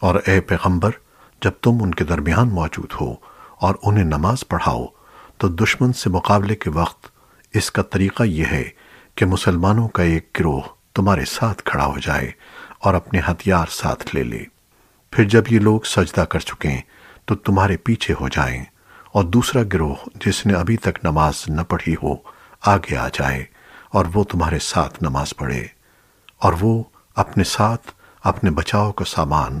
اور اے پیغمبر، جب تم ان کے درمیان موجود ہو اور انہیں نماز پڑھاؤ، تو دشمن سے مقابلے کے وقت اس کا طریقہ یہ ہے کہ مسلمانوں کا ایک گروہ تمہارے ساتھ کھڑا ہو جائے اور اپنے ہتھیار ساتھ لے لے۔ پھر جب یہ لوگ سجدہ کر چکیں، تو تمہارے پیچھے ہو جائیں اور دوسرا گروہ جس نے ابھی تک نماز نہ پڑھی ہو، آگے آ جائے اور وہ تمہارے ساتھ نماز پڑھے اور وہ اپنے ساتھ اپنے بچاؤ کا سامان